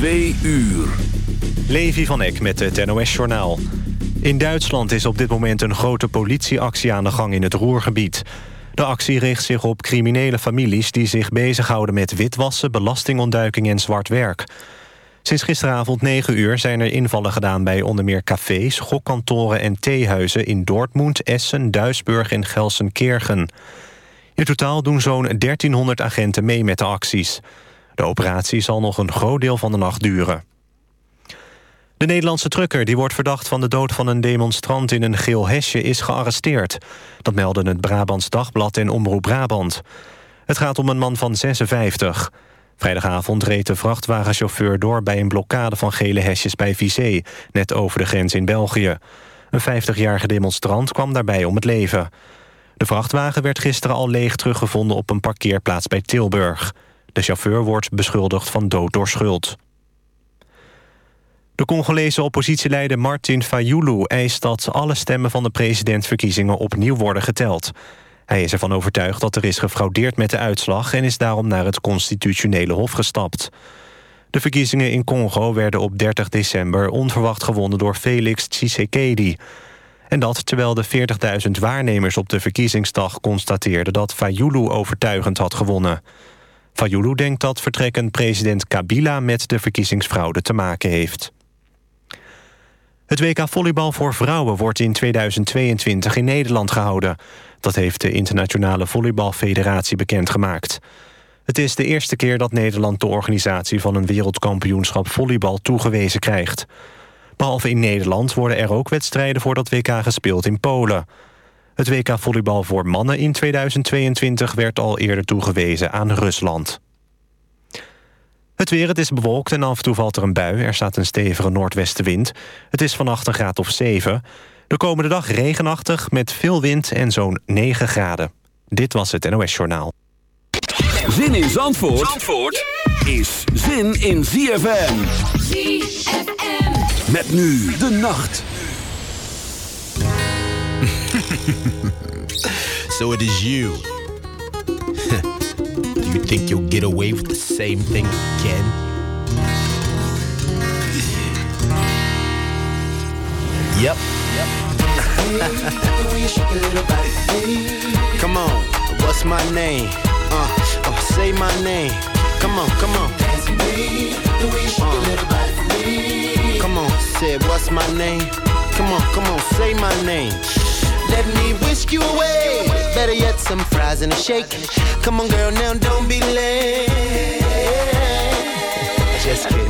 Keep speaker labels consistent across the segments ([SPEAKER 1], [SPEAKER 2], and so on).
[SPEAKER 1] Twee uur.
[SPEAKER 2] Levi van Eck met het NOS-journaal. In Duitsland is op dit moment een grote politieactie aan de gang in het Roergebied. De actie richt zich op criminele families die zich bezighouden met witwassen, belastingontduiking en zwart werk. Sinds gisteravond 9 uur zijn er invallen gedaan bij onder meer cafés, gokkantoren en theehuizen in Dortmund, Essen, Duisburg en Gelsenkirchen. In totaal doen zo'n 1300 agenten mee met de acties. De operatie zal nog een groot deel van de nacht duren. De Nederlandse trucker die wordt verdacht van de dood van een demonstrant in een geel hesje is gearresteerd. Dat melden het Brabants Dagblad en Omroep Brabant. Het gaat om een man van 56. Vrijdagavond reed de vrachtwagenchauffeur door bij een blokkade van gele hesjes bij Vizé, net over de grens in België. Een 50-jarige demonstrant kwam daarbij om het leven. De vrachtwagen werd gisteren al leeg teruggevonden op een parkeerplaats bij Tilburg. De chauffeur wordt beschuldigd van dood door schuld. De Congolese oppositieleider Martin Fayulu eist dat alle stemmen van de presidentsverkiezingen opnieuw worden geteld. Hij is ervan overtuigd dat er is gefraudeerd met de uitslag en is daarom naar het constitutionele hof gestapt. De verkiezingen in Congo werden op 30 december onverwacht gewonnen door Felix Tshisekedi. En dat terwijl de 40.000 waarnemers op de verkiezingsdag constateerden dat Fayulu overtuigend had gewonnen. Fayulu denkt dat vertrekkend president Kabila met de verkiezingsfraude te maken heeft. Het WK volleybal voor vrouwen wordt in 2022 in Nederland gehouden. Dat heeft de Internationale Volleybalfederatie bekendgemaakt. Het is de eerste keer dat Nederland de organisatie van een wereldkampioenschap volleybal toegewezen krijgt. Behalve in Nederland worden er ook wedstrijden voor dat WK gespeeld in Polen. Het WK volleybal voor mannen in 2022 werd al eerder toegewezen aan Rusland. Het weer, het is bewolkt en af en toe valt er een bui. Er staat een stevige noordwestenwind. Het is vannacht een graad of 7. De komende dag regenachtig met veel wind en zo'n 9 graden. Dit was het NOS Journaal.
[SPEAKER 1] Zin in Zandvoort, Zandvoort is zin in ZFM.
[SPEAKER 3] ZFM.
[SPEAKER 1] Met nu de nacht.
[SPEAKER 4] so it is you. Do you think you'll get away with the same thing again? Yep. come on, what's my name? Uh, oh, say my name. Come on, come on. Uh, say what's my name? Come on, come on, say my name. Let me whisk you away. Better yet, some fries and a shake. Come on, girl, now don't be late. Just kidding.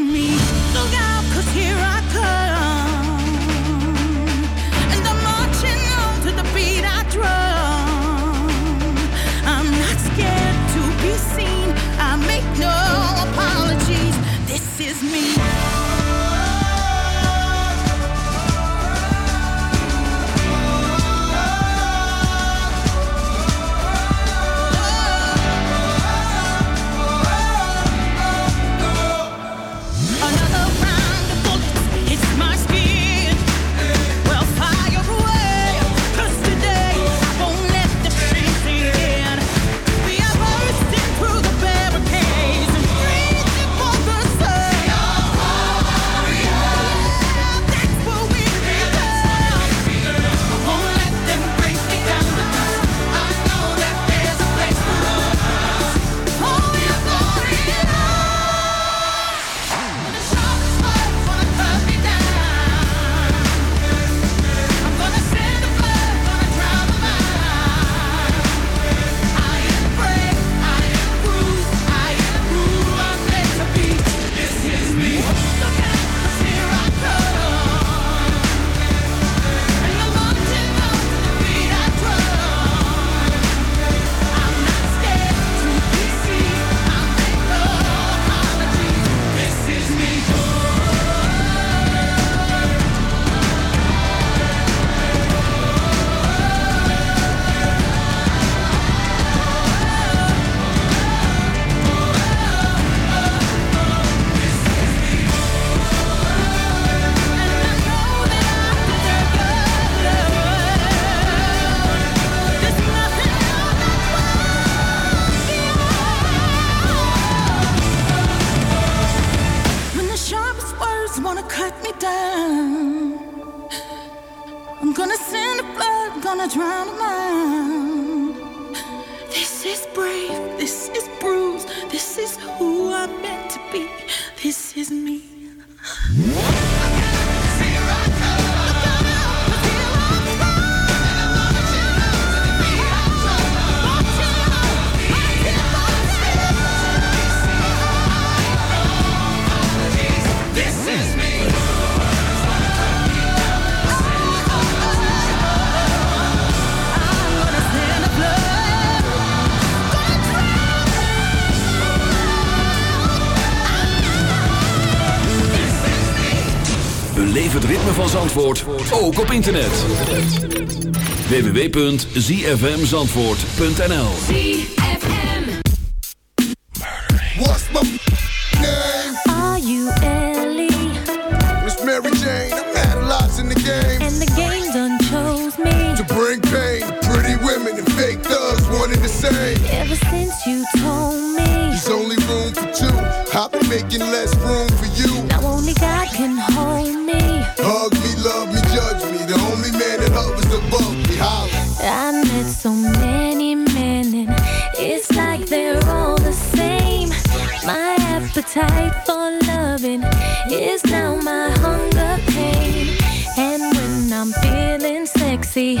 [SPEAKER 5] me. Oh,
[SPEAKER 1] internet. www.zfmzandvoort.nl
[SPEAKER 6] What's my name?
[SPEAKER 7] Are you Ellie?
[SPEAKER 6] Mary Jane, I've the game.
[SPEAKER 7] And the game done chose me.
[SPEAKER 6] To bring pain, pretty women and fake thugs, the same.
[SPEAKER 7] Ever since you told me.
[SPEAKER 6] There's only room for two. I've been making less room for you.
[SPEAKER 7] Now only God can hold me so many men, and it's like they're all the same. My appetite for loving is now my hunger pain, and when I'm feeling sexy.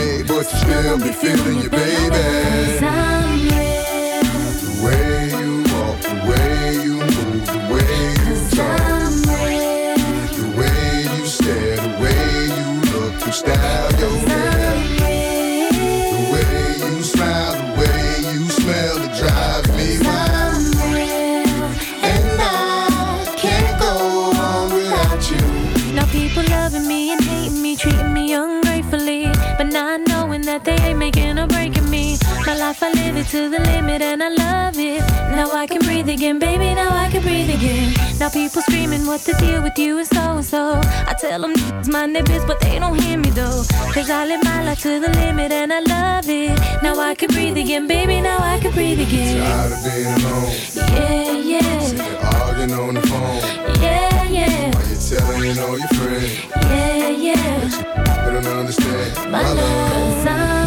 [SPEAKER 6] but you still be feeling you, baby.
[SPEAKER 7] life, I to the limit and I love it. Now I can breathe again, baby, now I can breathe again. Now people screaming what the deal with you is so and so. I tell them it's my neighbors, but they don't hear me though. Cause I live my life to the limit and I love it. Now I can breathe again, baby, now I can breathe again.
[SPEAKER 6] Tired of being alone.
[SPEAKER 7] Yeah, yeah.
[SPEAKER 6] Of arguing on the phone.
[SPEAKER 7] Yeah, yeah.
[SPEAKER 6] While you're telling all your friends.
[SPEAKER 7] Yeah, yeah.
[SPEAKER 6] But you don't understand
[SPEAKER 7] my, my love. love.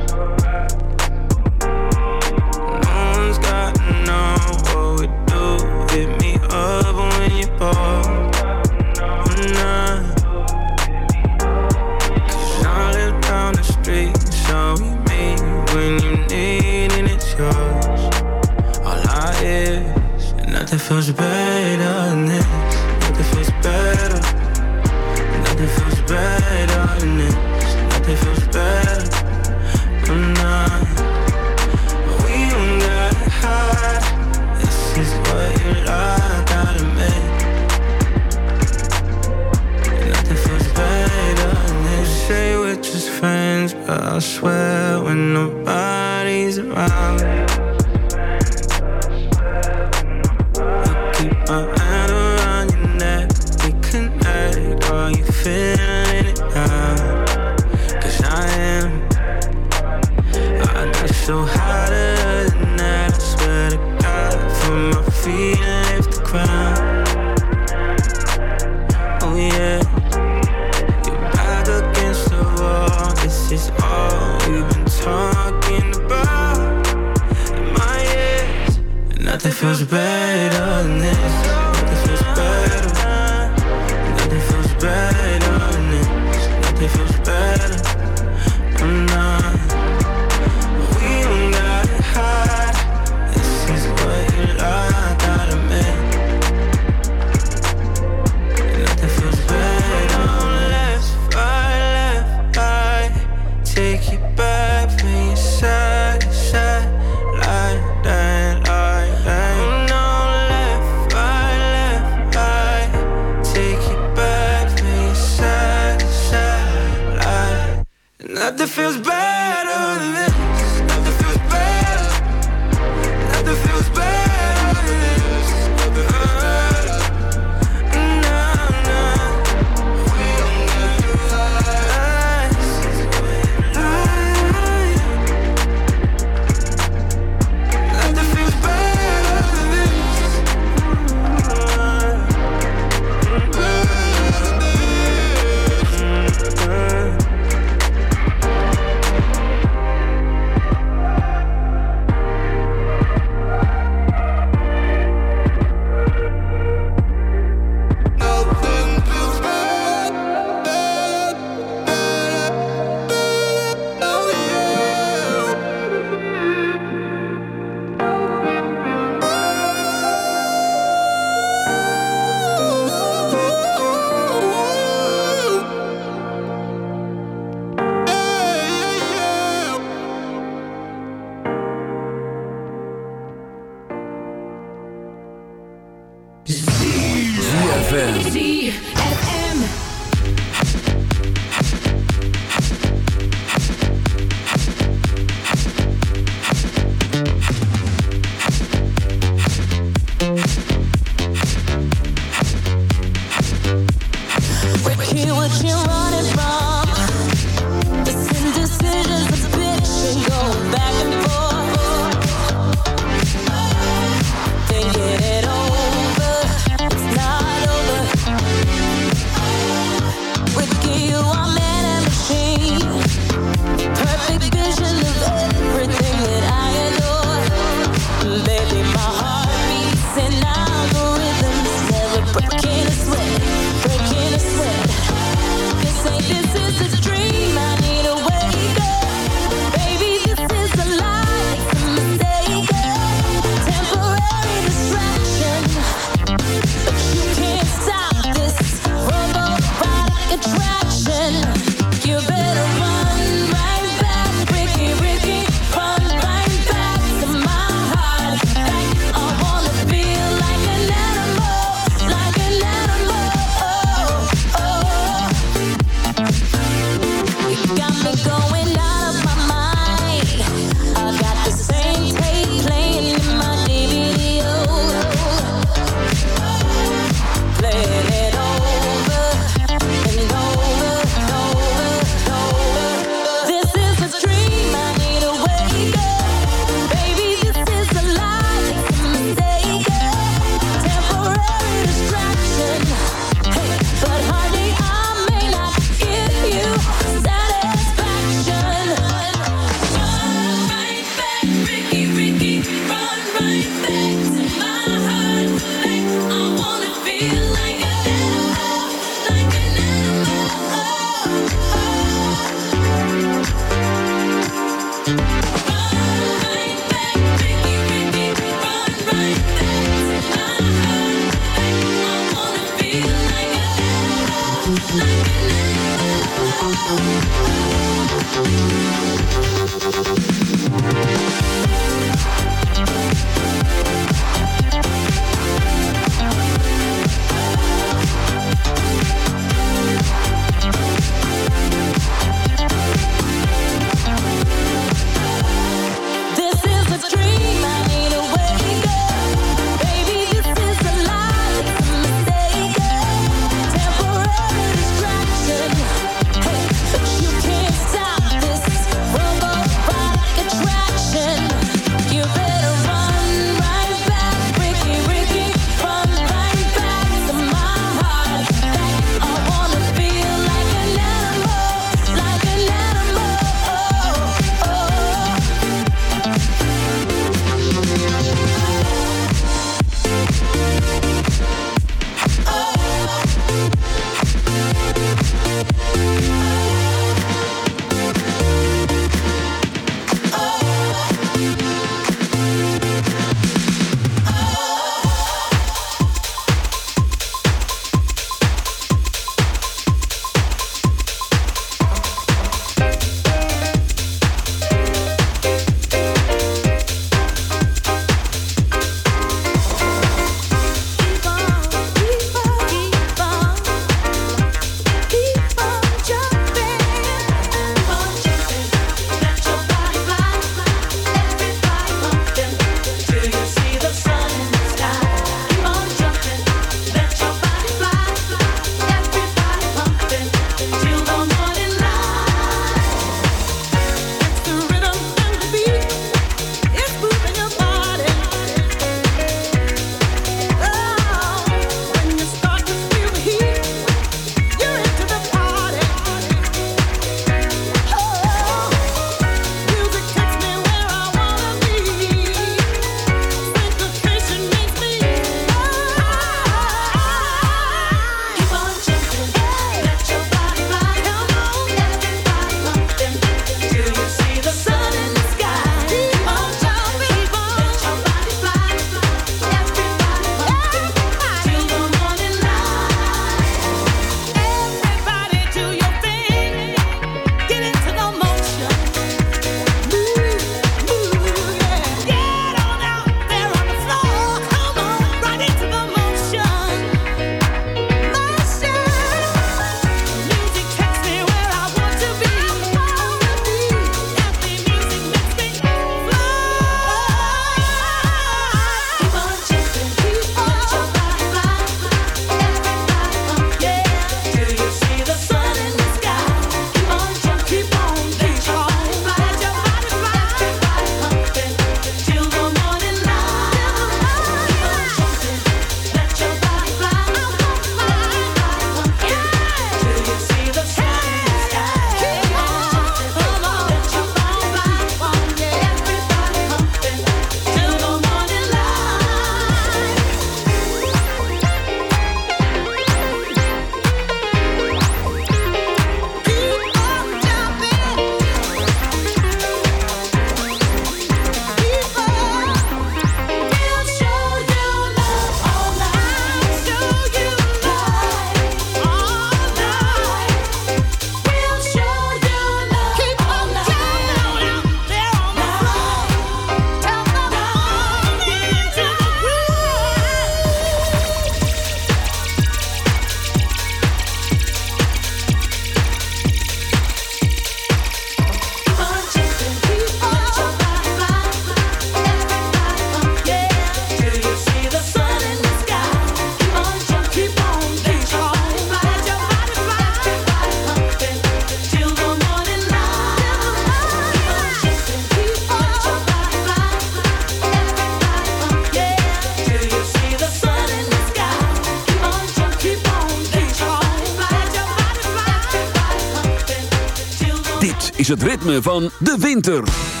[SPEAKER 4] Van de winter.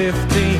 [SPEAKER 8] 15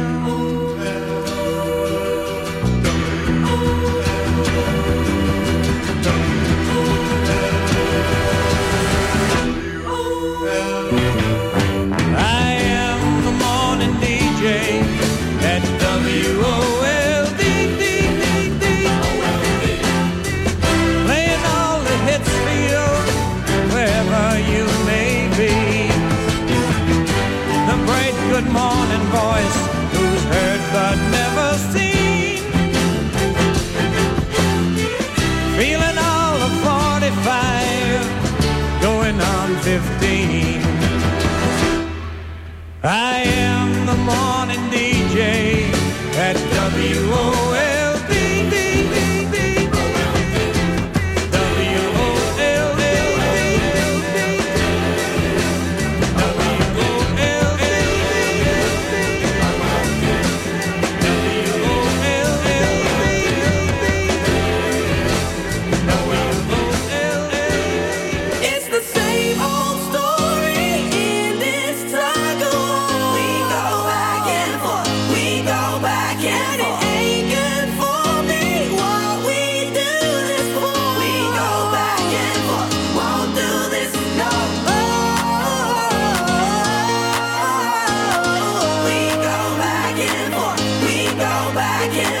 [SPEAKER 8] I
[SPEAKER 9] can